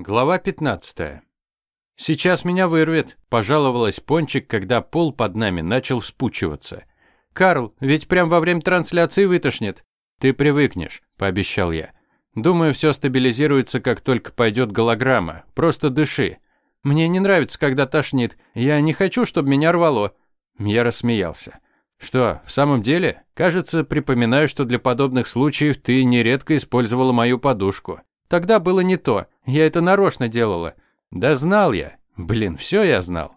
Глава 15. «Сейчас меня вырвет», – пожаловалась Пончик, когда пол под нами начал вспучиваться. «Карл, ведь прям во время трансляции вытошнит». «Ты привыкнешь», – пообещал я. «Думаю, все стабилизируется, как только пойдет голограмма. Просто дыши». «Мне не нравится, когда тошнит. Я не хочу, чтобы меня рвало». Я рассмеялся. «Что, в самом деле? Кажется, припоминаю, что для подобных случаев ты нередко использовала мою подушку». Тогда было не то. Я это нарочно делала. Да знал я. Блин, все я знал.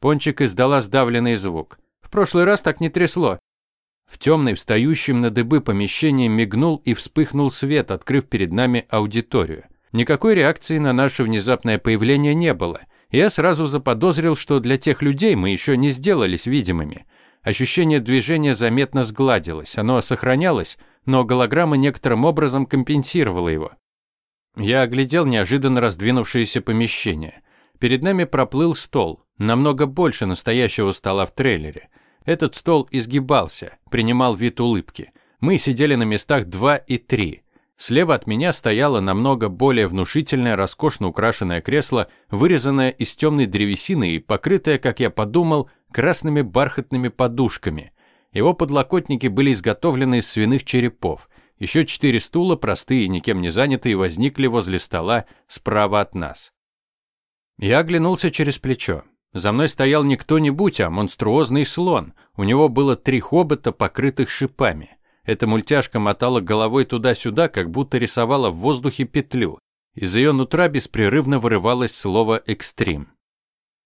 Пончик издала сдавленный звук. В прошлый раз так не трясло. В темной, встающем на дыбы помещении мигнул и вспыхнул свет, открыв перед нами аудиторию. Никакой реакции на наше внезапное появление не было. Я сразу заподозрил, что для тех людей мы еще не сделались видимыми. Ощущение движения заметно сгладилось, оно сохранялось, но голограмма некоторым образом компенсировала его. Я оглядел неожиданно раздвинувшееся помещение. Перед нами проплыл стол, намного больше настоящего стола в трейлере. Этот стол изгибался, принимал вид улыбки. Мы сидели на местах 2 и 3. Слева от меня стояло намного более внушительное, роскошно украшенное кресло, вырезанное из темной древесины и покрытое, как я подумал, красными бархатными подушками. Его подлокотники были изготовлены из свиных черепов. Еще четыре стула, простые никем не занятые, возникли возле стола справа от нас. Я оглянулся через плечо. За мной стоял не кто-нибудь, а монструозный слон. У него было три хобота, покрытых шипами. Эта мультяшка мотала головой туда-сюда, как будто рисовала в воздухе петлю. Из ее нутра беспрерывно вырывалось слово «экстрим».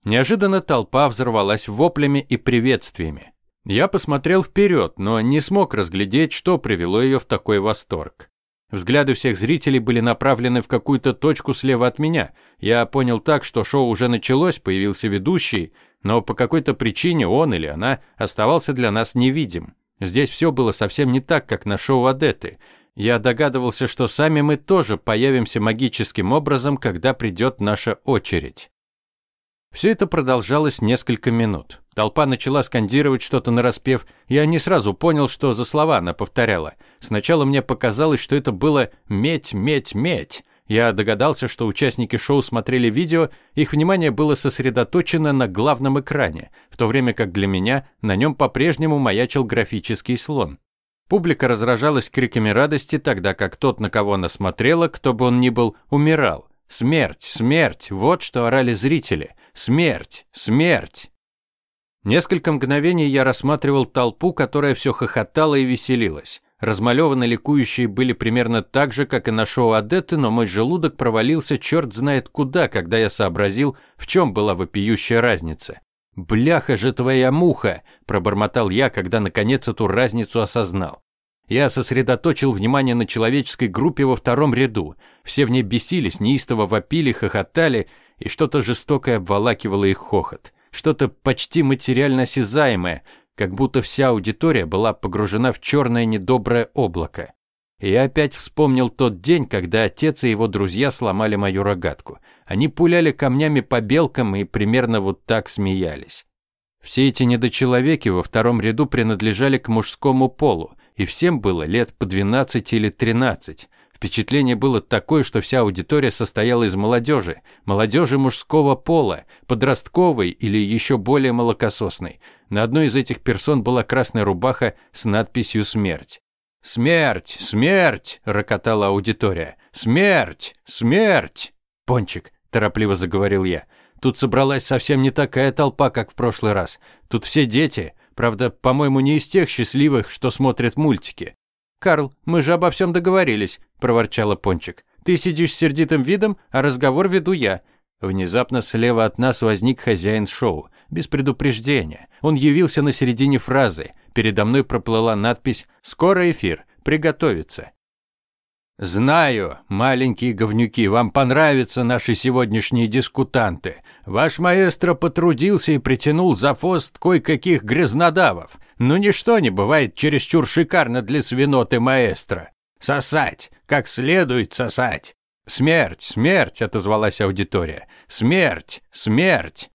Неожиданно толпа взорвалась воплями и приветствиями. Я посмотрел вперед, но не смог разглядеть, что привело ее в такой восторг. Взгляды всех зрителей были направлены в какую-то точку слева от меня. Я понял так, что шоу уже началось, появился ведущий, но по какой-то причине он или она оставался для нас невидим. Здесь все было совсем не так, как на шоу Адеты. Я догадывался, что сами мы тоже появимся магическим образом, когда придет наша очередь. Все это продолжалось несколько минут. Толпа начала скандировать что-то нараспев. Я не сразу понял, что за слова она повторяла. Сначала мне показалось, что это было «медь, медь, медь». Я догадался, что участники шоу смотрели видео, их внимание было сосредоточено на главном экране, в то время как для меня на нем по-прежнему маячил графический слон. Публика разражалась криками радости, тогда как тот, на кого она смотрела, кто бы он ни был, умирал. «Смерть! Смерть!» – вот что орали зрители – Смерть! Смерть!» Несколько мгновений я рассматривал толпу, которая все хохотала и веселилась. Размалеваны ликующие были примерно так же, как и на шоу Адетты, но мой желудок провалился черт знает куда, когда я сообразил, в чем была вопиющая разница. «Бляха же твоя муха!» – пробормотал я, когда наконец эту разницу осознал. Я сосредоточил внимание на человеческой группе во втором ряду. Все в ней бесились, неистово вопили, хохотали – и что-то жестокое обволакивало их хохот, что-то почти материально осязаемое, как будто вся аудитория была погружена в черное недоброе облако. И я опять вспомнил тот день, когда отец и его друзья сломали мою рогатку. Они пуляли камнями по белкам и примерно вот так смеялись. Все эти недочеловеки во втором ряду принадлежали к мужскому полу, и всем было лет по 12 или 13. Впечатление было такое, что вся аудитория состояла из молодежи, молодежи мужского пола, подростковой или еще более молокососной. На одной из этих персон была красная рубаха с надписью «Смерть». «Смерть! Смерть!» – рокотала аудитория. «Смерть! Смерть!» «Пончик!» – торопливо заговорил я. «Тут собралась совсем не такая толпа, как в прошлый раз. Тут все дети. Правда, по-моему, не из тех счастливых, что смотрят мультики. «Карл, мы же обо всем договорились», – проворчала Пончик. «Ты сидишь с сердитым видом, а разговор веду я». Внезапно слева от нас возник хозяин шоу. Без предупреждения. Он явился на середине фразы. Передо мной проплыла надпись «Скоро эфир. Приготовиться». «Знаю, маленькие говнюки, вам понравятся наши сегодняшние дискутанты. Ваш маэстро потрудился и притянул за фост кое-каких грязнодавов. Но ничто не бывает чересчур шикарно для свиноты маэстро. Сосать, как следует сосать. «Смерть, смерть!» – отозвалась аудитория. «Смерть, смерть!»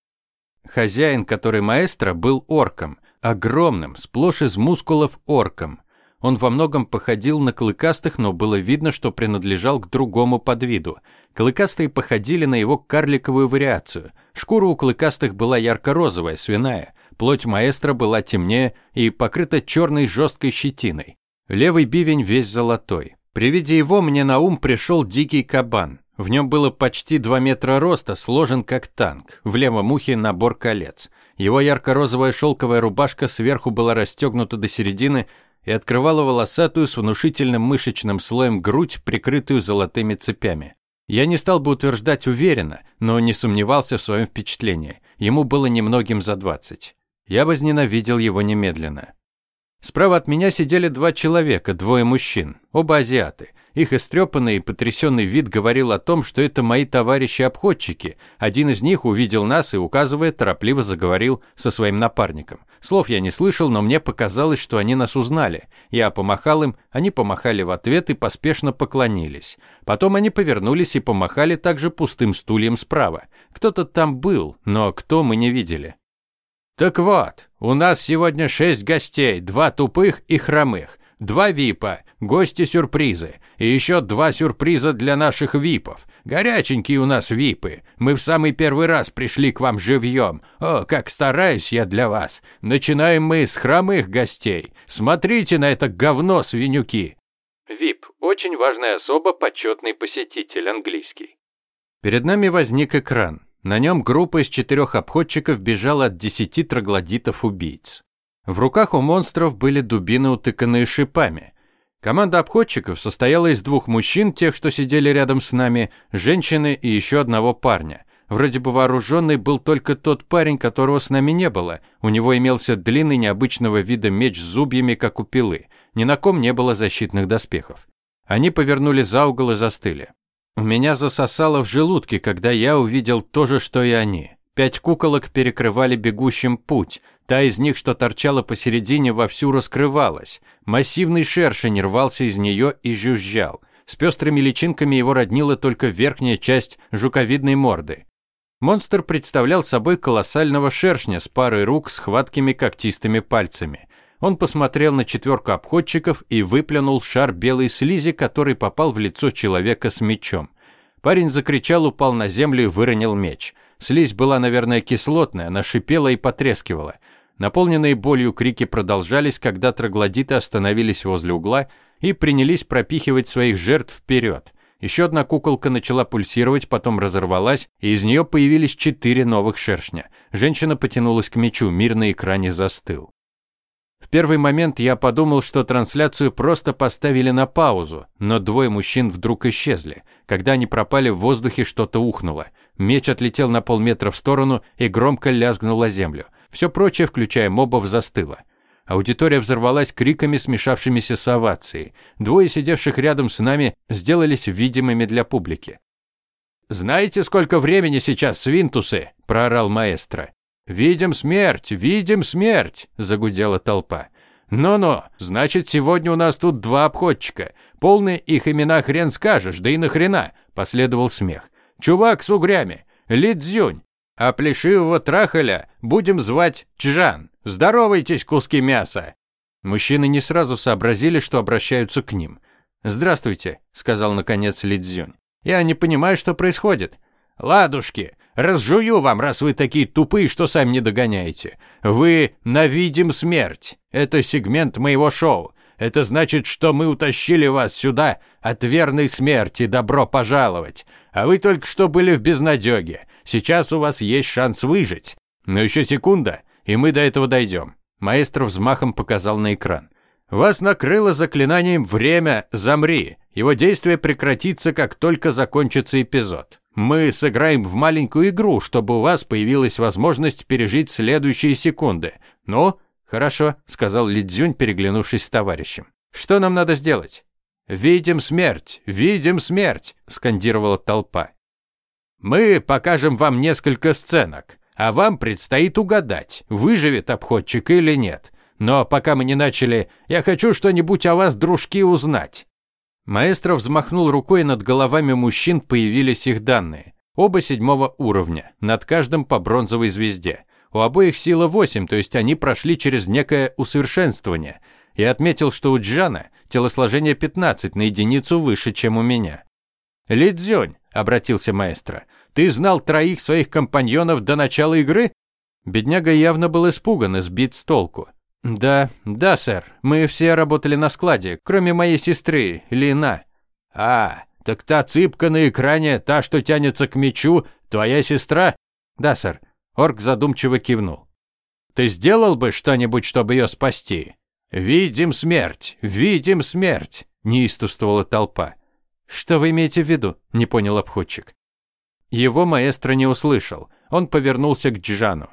Хозяин, который маэстро, был орком. Огромным, сплошь из мускулов орком. Он во многом походил на клыкастых, но было видно, что принадлежал к другому подвиду. Клыкастые походили на его карликовую вариацию. Шкура у клыкастых была ярко-розовая, свиная. Плоть маэстро была темнее и покрыта черной жесткой щетиной. Левый бивень весь золотой. При виде его мне на ум пришел дикий кабан. В нем было почти 2 метра роста, сложен как танк. В левом ухе набор колец. Его ярко-розовая шелковая рубашка сверху была расстегнута до середины и открывала волосатую с внушительным мышечным слоем грудь, прикрытую золотыми цепями. Я не стал бы утверждать уверенно, но не сомневался в своем впечатлении. Ему было немногим за двадцать. Я возненавидел его немедленно. Справа от меня сидели два человека, двое мужчин, оба азиаты. Их истрепанный и потрясенный вид говорил о том, что это мои товарищи-обходчики. Один из них увидел нас и, указывая, торопливо заговорил со своим напарником. Слов я не слышал, но мне показалось, что они нас узнали. Я помахал им, они помахали в ответ и поспешно поклонились. Потом они повернулись и помахали также пустым стульем справа. Кто-то там был, но кто мы не видели. «Так вот, у нас сегодня шесть гостей, два тупых и хромых. Два ВИПа, гости-сюрпризы. И еще два сюрприза для наших ВИПов. Горяченькие у нас ВИПы. Мы в самый первый раз пришли к вам живьем. О, как стараюсь я для вас. Начинаем мы с хромых гостей. Смотрите на это говно, свинюки. ВИП. Очень важная особа, почетный посетитель, английский. Перед нами возник экран. На нем группа из четырех обходчиков бежала от десяти троглодитов-убийц. В руках у монстров были дубины, утыканные шипами. Команда обходчиков состояла из двух мужчин, тех, что сидели рядом с нами, женщины и еще одного парня. Вроде бы вооруженный был только тот парень, которого с нами не было. У него имелся длинный необычного вида меч с зубьями, как у пилы. Ни на ком не было защитных доспехов. Они повернули за угол и застыли. У меня засосало в желудке, когда я увидел то же, что и они. Пять куколок перекрывали бегущим путь. Та из них, что торчала посередине, вовсю раскрывалась. Массивный шершень рвался из нее и жужжал. С пестрыми личинками его роднила только верхняя часть жуковидной морды. Монстр представлял собой колоссального шершня с парой рук с хваткими когтистыми пальцами. Он посмотрел на четверку обходчиков и выплюнул шар белой слизи, который попал в лицо человека с мечом. Парень закричал, упал на землю и выронил меч. Слизь была, наверное, кислотная, она шипела и потрескивала. Наполненные болью крики продолжались, когда троглодиты остановились возле угла и принялись пропихивать своих жертв вперед. Еще одна куколка начала пульсировать, потом разорвалась, и из нее появились четыре новых шершня. Женщина потянулась к мечу, мир на экране застыл. В первый момент я подумал, что трансляцию просто поставили на паузу, но двое мужчин вдруг исчезли. Когда они пропали в воздухе, что-то ухнуло. Меч отлетел на полметра в сторону и громко лязгнул о землю. Все прочее, включая мобов, застыло. Аудитория взорвалась криками, смешавшимися с овацией. Двое сидевших рядом с нами сделались видимыми для публики. «Знаете, сколько времени сейчас, свинтусы?» – проорал маэстро. «Видим смерть! Видим смерть!» – загудела толпа. «Ну-ну, значит, сегодня у нас тут два обходчика. Полные их имена хрен скажешь, да и нахрена!» – последовал смех. «Чувак с угрями! Лидзюнь! А плешивого трахаля будем звать Чжан. Здоровайтесь, куски мяса!» Мужчины не сразу сообразили, что обращаются к ним. «Здравствуйте», — сказал наконец Лидзюнь. «Я не понимаю, что происходит». «Ладушки, разжую вам, раз вы такие тупые, что сами не догоняете. Вы навидим смерть. Это сегмент моего шоу. Это значит, что мы утащили вас сюда от верной смерти. Добро пожаловать. А вы только что были в безнадеге. Сейчас у вас есть шанс выжить. Но еще секунда, и мы до этого дойдем. Маэстро взмахом показал на экран. Вас накрыло заклинанием «Время, замри». Его действие прекратится, как только закончится эпизод. Мы сыграем в маленькую игру, чтобы у вас появилась возможность пережить следующие секунды. Ну, хорошо, сказал Лидзюнь, переглянувшись с товарищем. Что нам надо сделать? Видим смерть, видим смерть, скандировала толпа. Мы покажем вам несколько сценок, а вам предстоит угадать, выживет обходчик или нет. Но пока мы не начали, я хочу что-нибудь о вас, дружки, узнать. Маэстро взмахнул рукой, и над головами мужчин появились их данные. Оба седьмого уровня, над каждым по бронзовой звезде. У обоих сила 8, то есть они прошли через некое усовершенствование. и отметил, что у Джана телосложение 15 на единицу выше, чем у меня. «Лидзёнь», — обратился маэстро, — «ты знал троих своих компаньонов до начала игры?» Бедняга явно был испуган и сбит с толку. «Да, да, сэр, мы все работали на складе, кроме моей сестры, Лина». «А, так та цыпка на экране, та, что тянется к мечу, твоя сестра?» «Да, сэр». Орк задумчиво кивнул. «Ты сделал бы что-нибудь, чтобы ее спасти?» «Видим смерть! Видим смерть!» – неистовствовала толпа. «Что вы имеете в виду?» – не понял обходчик. Его маэстро не услышал. Он повернулся к Джану.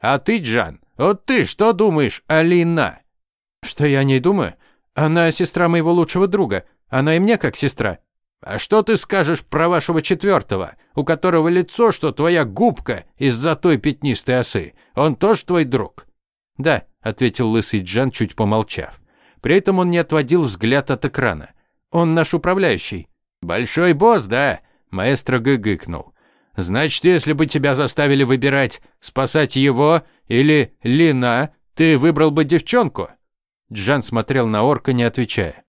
«А ты, Джан, вот ты что думаешь о Лина?» «Что я о ней думаю? Она сестра моего лучшего друга. Она и мне как сестра». «А что ты скажешь про вашего четвертого, у которого лицо, что твоя губка из-за той пятнистой осы? Он тоже твой друг?» «Да», — ответил лысый Джан, чуть помолчав. При этом он не отводил взгляд от экрана. «Он наш управляющий». «Большой босс, да?» — маэстро гыгыкнул. «Значит, если бы тебя заставили выбирать, спасать его или Лина, ты выбрал бы девчонку?» Джан смотрел на орка, не отвечая.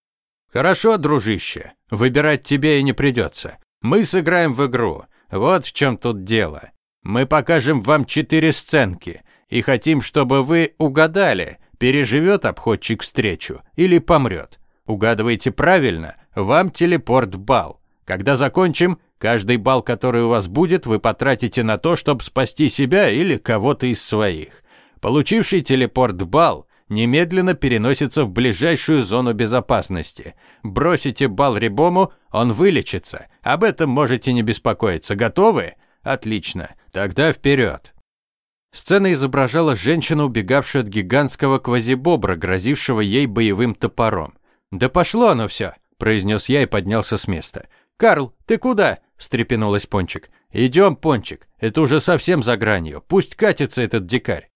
«Хорошо, дружище, выбирать тебе и не придется. Мы сыграем в игру. Вот в чем тут дело. Мы покажем вам четыре сценки и хотим, чтобы вы угадали, переживет обходчик встречу или помрет. Угадываете правильно, вам телепорт-бал. Когда закончим, каждый бал, который у вас будет, вы потратите на то, чтобы спасти себя или кого-то из своих. Получивший телепорт-бал немедленно переносится в ближайшую зону безопасности. Бросите бал Рибому, он вылечится. Об этом можете не беспокоиться. Готовы? Отлично. Тогда вперед. Сцена изображала женщину, убегавшую от гигантского квазибобра, грозившего ей боевым топором. «Да пошло оно все!» – произнес я и поднялся с места. «Карл, ты куда?» – встрепенулась Пончик. «Идем, Пончик, это уже совсем за гранью. Пусть катится этот дикарь».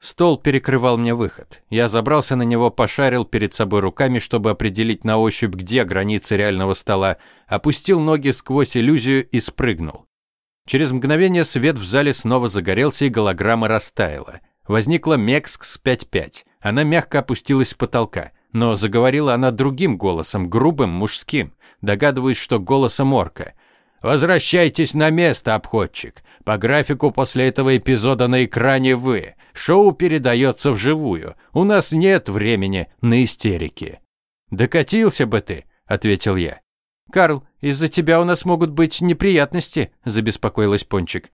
Стол перекрывал мне выход. Я забрался на него, пошарил перед собой руками, чтобы определить на ощупь, где границы реального стола, опустил ноги сквозь иллюзию и спрыгнул. Через мгновение свет в зале снова загорелся, и голограмма растаяла. Возникла Мекскс 5.5. Она мягко опустилась с потолка. Но заговорила она другим голосом, грубым, мужским. Догадываюсь, что голосом орка. «Возвращайтесь на место, обходчик. По графику после этого эпизода на экране вы. Шоу передается вживую. У нас нет времени на истерики». «Докатился бы ты», — ответил я. «Карл, из-за тебя у нас могут быть неприятности», – забеспокоилась Пончик.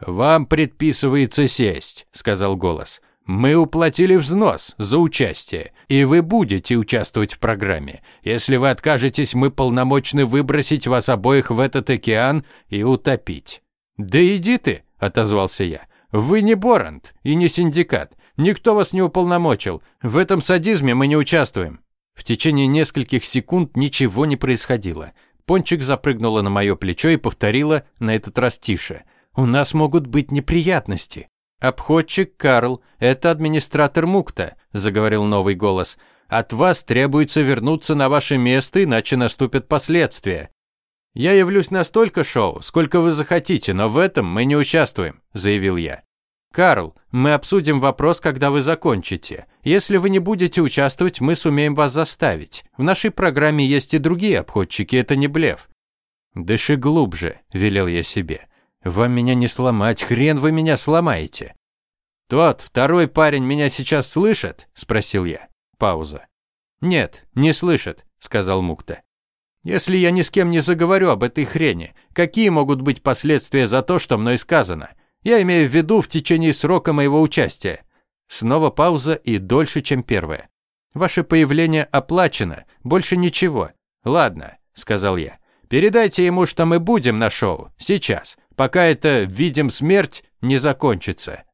«Вам предписывается сесть», – сказал голос. «Мы уплатили взнос за участие, и вы будете участвовать в программе. Если вы откажетесь, мы полномочны выбросить вас обоих в этот океан и утопить». «Да иди ты», – отозвался я. «Вы не Борант и не синдикат. Никто вас не уполномочил. В этом садизме мы не участвуем». В течение нескольких секунд ничего не происходило. Пончик запрыгнула на мое плечо и повторила, на этот раз тише. «У нас могут быть неприятности». «Обходчик Карл, это администратор Мукта», – заговорил новый голос. «От вас требуется вернуться на ваше место, иначе наступят последствия». «Я явлюсь на столько шоу, сколько вы захотите, но в этом мы не участвуем», – заявил я. «Карл, мы обсудим вопрос, когда вы закончите. Если вы не будете участвовать, мы сумеем вас заставить. В нашей программе есть и другие обходчики, это не блеф». «Дыши глубже», – велел я себе. «Вам меня не сломать, хрен вы меня сломаете». «Тот, второй парень меня сейчас слышит?» – спросил я. Пауза. «Нет, не слышит», – сказал Мукта. «Если я ни с кем не заговорю об этой хрени, какие могут быть последствия за то, что мной сказано? Я имею в виду в течение срока моего участия. Снова пауза и дольше, чем первая. Ваше появление оплачено, больше ничего. Ладно, сказал я. Передайте ему, что мы будем на шоу сейчас, пока это «видим смерть» не закончится.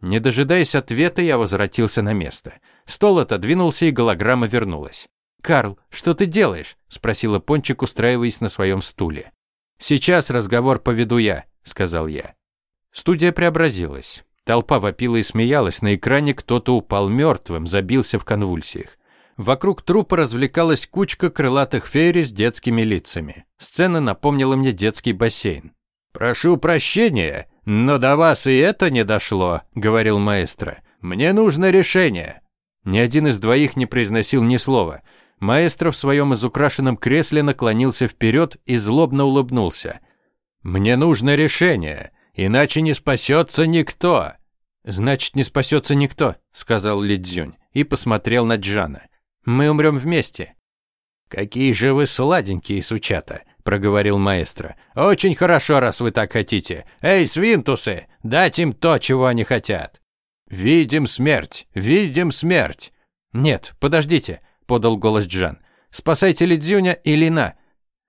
Не дожидаясь ответа, я возвратился на место. Стол отодвинулся, и голограмма вернулась. «Карл, что ты делаешь?» – спросила Пончик, устраиваясь на своем стуле. «Сейчас разговор поведу я», – сказал я. Студия преобразилась. Толпа вопила и смеялась, на экране кто-то упал мертвым, забился в конвульсиях. Вокруг трупа развлекалась кучка крылатых фейри с детскими лицами. Сцена напомнила мне детский бассейн. «Прошу прощения, но до вас и это не дошло», — говорил маэстро. «Мне нужно решение». Ни один из двоих не произносил ни слова. Маэстро в своем изукрашенном кресле наклонился вперед и злобно улыбнулся. «Мне нужно решение, иначе не спасется никто». «Значит, не спасется никто», — сказал Лидзюнь и посмотрел на Джана. «Мы умрем вместе». «Какие же вы сладенькие, сучата!» – проговорил маэстро. «Очень хорошо, раз вы так хотите. Эй, свинтусы, дать им то, чего они хотят!» «Видим смерть! Видим смерть!» «Нет, подождите!» – подал голос Джан. «Спасайте Лидзюня и Лина!»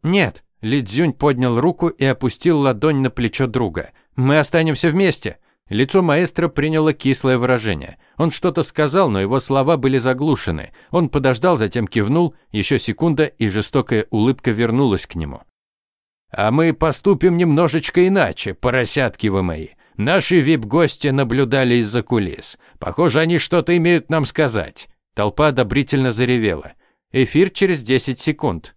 «Нет!» – Лидзюнь поднял руку и опустил ладонь на плечо друга. «Мы останемся вместе!» Лицо маэстро приняло кислое выражение. Он что-то сказал, но его слова были заглушены. Он подождал, затем кивнул, еще секунда, и жестокая улыбка вернулась к нему. «А мы поступим немножечко иначе, поросятки вы мои. Наши вип-гости наблюдали из-за кулис. Похоже, они что-то имеют нам сказать». Толпа одобрительно заревела. Эфир через 10 секунд.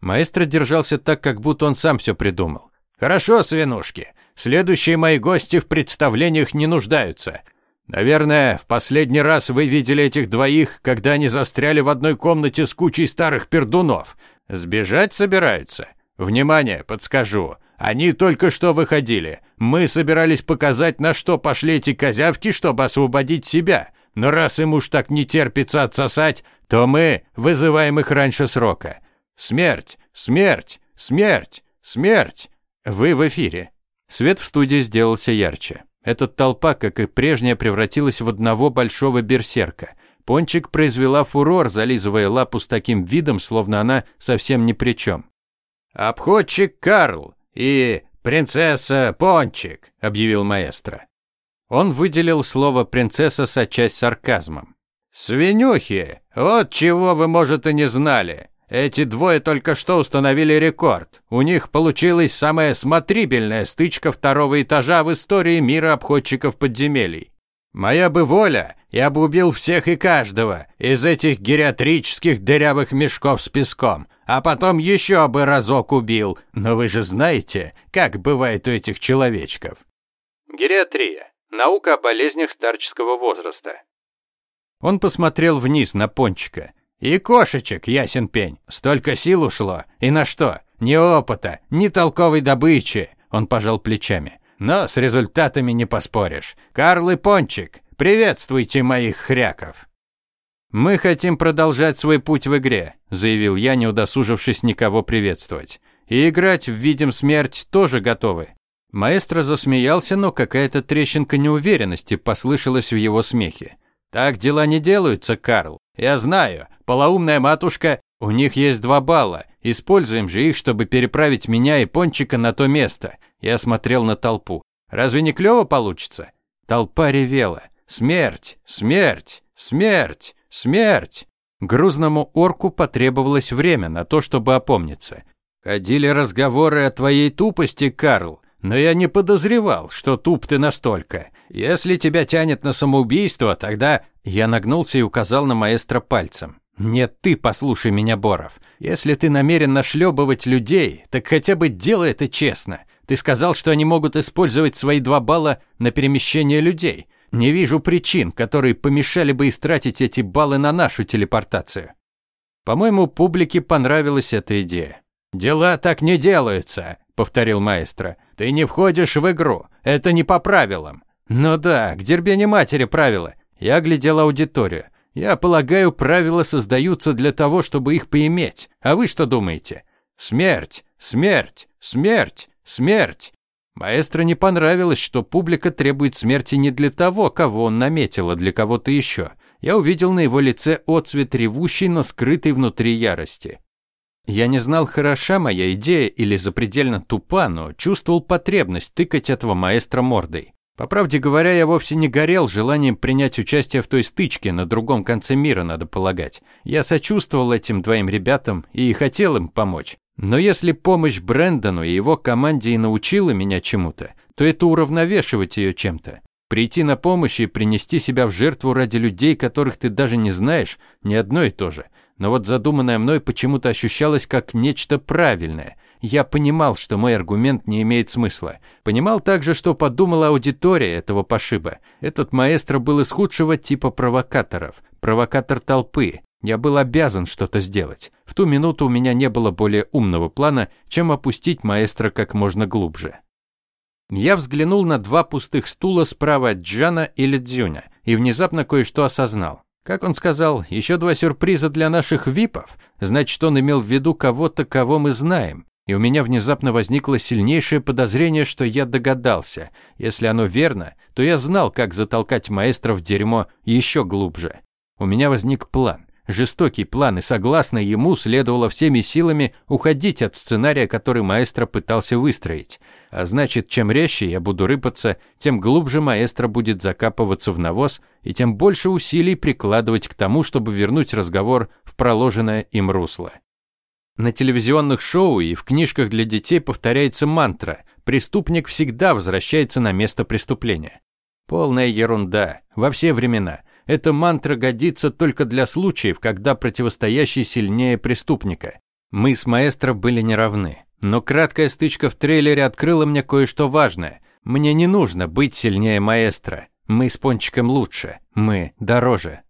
Маэстро держался так, как будто он сам все придумал. «Хорошо, свинушки. Следующие мои гости в представлениях не нуждаются. Наверное, в последний раз вы видели этих двоих, когда они застряли в одной комнате с кучей старых пердунов. Сбежать собираются? Внимание, подскажу. Они только что выходили. Мы собирались показать, на что пошли эти козявки, чтобы освободить себя. Но раз им уж так не терпится отсосать, то мы вызываем их раньше срока. Смерть, смерть, смерть, смерть. Вы в эфире. Свет в студии сделался ярче. Эта толпа, как и прежняя, превратилась в одного большого берсерка. Пончик произвела фурор, зализывая лапу с таким видом, словно она совсем ни при чем. «Обходчик Карл и принцесса Пончик», — объявил маэстро. Он выделил слово «принцесса» сочась сарказмом. «Свинюхи! Вот чего вы, может, и не знали. Эти двое только что установили рекорд. У них получилась самая смотрибельная стычка второго этажа в истории мира обходчиков подземелий. Моя бы воля, я бы убил всех и каждого из этих гериатрических дырявых мешков с песком, а потом еще бы разок убил. Но вы же знаете, как бывает у этих человечков. Гериатрия. Наука о болезнях старческого возраста. Он посмотрел вниз на Пончика. И кошечек, ясен пень. Столько сил ушло. И на что? Ни опыта, ни толковой добычи. Он пожал плечами. Но с результатами не поспоришь. Карл и Пончик, приветствуйте моих хряков. «Мы хотим продолжать свой путь в игре», – заявил я, не удосужившись никого приветствовать. «И играть в «Видим смерть» тоже готовы». Маэстро засмеялся, но какая-то трещинка неуверенности послышалась в его смехе. «Так дела не делаются, Карл. Я знаю. Полоумная матушка, у них есть два балла. Используем же их, чтобы переправить меня и Пончика на то место. Я смотрел на толпу. Разве не клёво получится? Толпа ревела. Смерть, смерть, смерть, смерть. Грузному орку потребовалось время на то, чтобы опомниться. Ходили разговоры о твоей тупости, Карл, но я не подозревал, что туп ты настолько. Если тебя тянет на самоубийство, тогда я нагнулся и указал на маэстро пальцем. «Нет, ты послушай меня, Боров. Если ты намерен нашлёбывать людей, так хотя бы делай это честно. Ты сказал, что они могут использовать свои два балла на перемещение людей. Не вижу причин, которые помешали бы истратить эти баллы на нашу телепортацию». По-моему, публике понравилась эта идея. «Дела так не делаются», — повторил маэстро. «Ты не входишь в игру. Это не по правилам». «Ну да, к дербене матери правила». Я глядел аудиторию. Я полагаю, правила создаются для того, чтобы их поиметь. А вы что думаете? Смерть, смерть, смерть, смерть. Маэстро не понравилось, что публика требует смерти не для того, кого он наметил, а для кого-то еще. Я увидел на его лице отцвет ревущий, но скрытый внутри ярости. Я не знал, хороша моя идея или запредельно тупа, но чувствовал потребность тыкать этого маэстро мордой. По правде говоря, я вовсе не горел желанием принять участие в той стычке на другом конце мира, надо полагать. Я сочувствовал этим двоим ребятам и хотел им помочь. Но если помощь Брэндону и его команде и научила меня чему-то, то это уравновешивать ее чем-то. Прийти на помощь и принести себя в жертву ради людей, которых ты даже не знаешь, не одно и то же. Но вот задуманное мной почему-то ощущалось как нечто правильное – я понимал, что мой аргумент не имеет смысла. Понимал также, что подумала аудитория этого пошиба. Этот маэстро был из худшего типа провокаторов. провокатор толпы. Я был обязан что-то сделать. В ту минуту у меня не было более умного плана, чем опустить маэстро как можно глубже. Я взглянул на два пустых стула справа от Джана и Лидзюня и внезапно кое-что осознал. Как он сказал, еще два сюрприза для наших випов? Значит, он имел в виду кого-то, кого мы знаем. И у меня внезапно возникло сильнейшее подозрение, что я догадался. Если оно верно, то я знал, как затолкать маэстро в дерьмо еще глубже. У меня возник план. Жестокий план, и согласно ему следовало всеми силами уходить от сценария, который маэстро пытался выстроить. А значит, чем резче я буду рыпаться, тем глубже маэстро будет закапываться в навоз, и тем больше усилий прикладывать к тому, чтобы вернуть разговор в проложенное им русло. На телевизионных шоу и в книжках для детей повторяется мантра «Преступник всегда возвращается на место преступления». Полная ерунда. Во все времена. Эта мантра годится только для случаев, когда противостоящий сильнее преступника. Мы с маэстро были неравны. Но краткая стычка в трейлере открыла мне кое-что важное. Мне не нужно быть сильнее маэстро. Мы с Пончиком лучше. Мы дороже.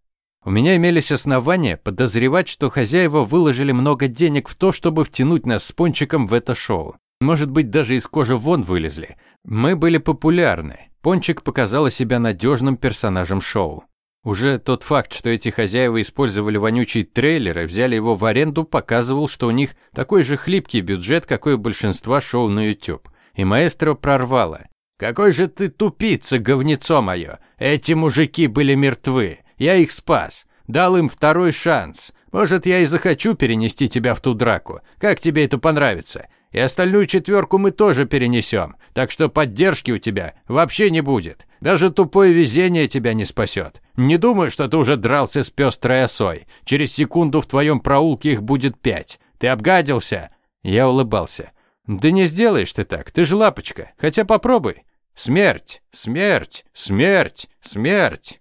У меня имелись основания подозревать, что хозяева выложили много денег в то, чтобы втянуть нас с Пончиком в это шоу. Может быть, даже из кожи вон вылезли. Мы были популярны. Пончик показала себя надежным персонажем шоу. Уже тот факт, что эти хозяева использовали вонючий трейлер и взяли его в аренду, показывал, что у них такой же хлипкий бюджет, какой у большинства шоу на YouTube. И маэстро прорвало. «Какой же ты тупица, говнецо мое! Эти мужики были мертвы. Я их спас. Дал им второй шанс. Может, я и захочу перенести тебя в ту драку. Как тебе это понравится? И остальную четверку мы тоже перенесем, так что поддержки у тебя вообще не будет. Даже тупое везение тебя не спасет. Не думаю, что ты уже дрался с пестрой осой. Через секунду в твоем проулке их будет пять. Ты обгадился?» Я улыбался. «Да не сделаешь ты так, ты же лапочка. Хотя попробуй. Смерть, смерть, смерть, смерть!»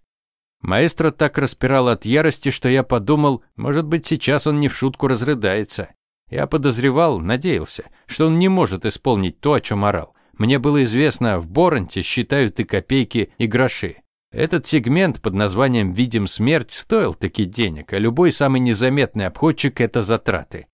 Маэстро так распирал от ярости, что я подумал, может быть, сейчас он не в шутку разрыдается. Я подозревал, надеялся, что он не может исполнить то, о чем орал. Мне было известно, в Боронте считают и копейки, и гроши. Этот сегмент под названием «Видим смерть» стоил таки денег, а любой самый незаметный обходчик – это затраты.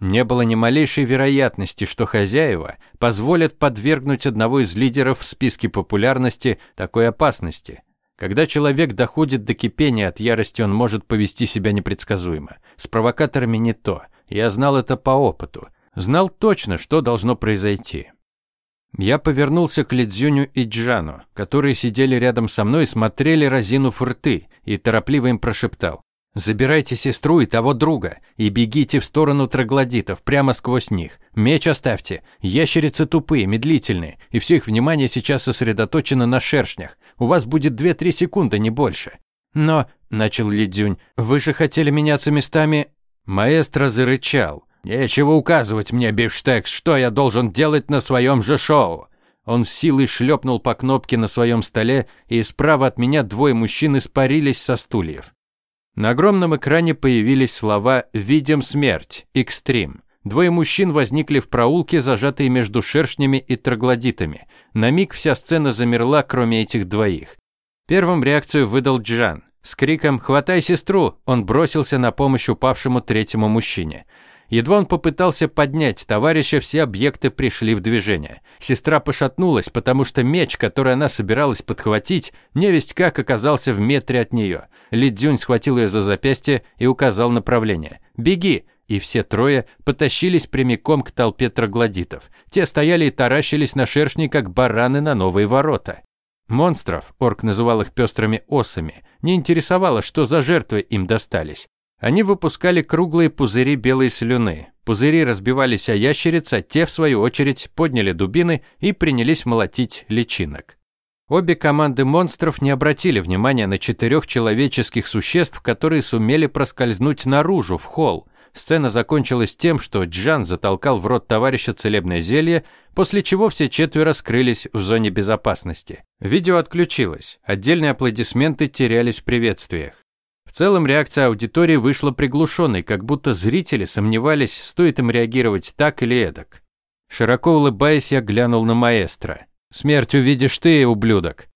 Не было ни малейшей вероятности, что хозяева позволят подвергнуть одного из лидеров в списке популярности такой опасности. Когда человек доходит до кипения от ярости, он может повести себя непредсказуемо. С провокаторами не то – я знал это по опыту. Знал точно, что должно произойти. Я повернулся к Лидзюню и Джану, которые сидели рядом со мной и смотрели, разинув рты, и торопливо им прошептал. «Забирайте сестру и того друга, и бегите в сторону троглодитов, прямо сквозь них. Меч оставьте. Ящерицы тупые, медлительные, и все их внимание сейчас сосредоточено на шершнях. У вас будет две-три секунды, не больше». «Но», — начал Лидзюнь, — «вы же хотели меняться местами...» Маэстро зарычал. «Нечего указывать мне, бифштекс, что я должен делать на своем же шоу!» Он с силой шлепнул по кнопке на своем столе, и справа от меня двое мужчин испарились со стульев. На огромном экране появились слова «Видим смерть», «Экстрим». Двое мужчин возникли в проулке, зажатые между шершнями и троглодитами. На миг вся сцена замерла, кроме этих двоих. Первым реакцию выдал Джан. С криком «Хватай сестру!» он бросился на помощь упавшему третьему мужчине. Едва он попытался поднять товарища, все объекты пришли в движение. Сестра пошатнулась, потому что меч, который она собиралась подхватить, невесть как оказался в метре от нее. Ли Цзюнь схватил ее за запястье и указал направление. «Беги!» И все трое потащились прямиком к толпе троглодитов. Те стояли и таращились на шершни, как бараны на новые ворота. Монстров, орк называл их пестрыми осами, не интересовало, что за жертвы им достались. Они выпускали круглые пузыри белой слюны. Пузыри разбивались о ящериц, а те, в свою очередь, подняли дубины и принялись молотить личинок. Обе команды монстров не обратили внимания на четырех человеческих существ, которые сумели проскользнуть наружу, в холл. Сцена закончилась тем, что Джан затолкал в рот товарища целебное зелье, после чего все четверо скрылись в зоне безопасности. Видео отключилось, отдельные аплодисменты терялись в приветствиях. В целом реакция аудитории вышла приглушенной, как будто зрители сомневались, стоит им реагировать так или эдак. Широко улыбаясь, я глянул на маэстро. «Смерть увидишь ты, ублюдок!»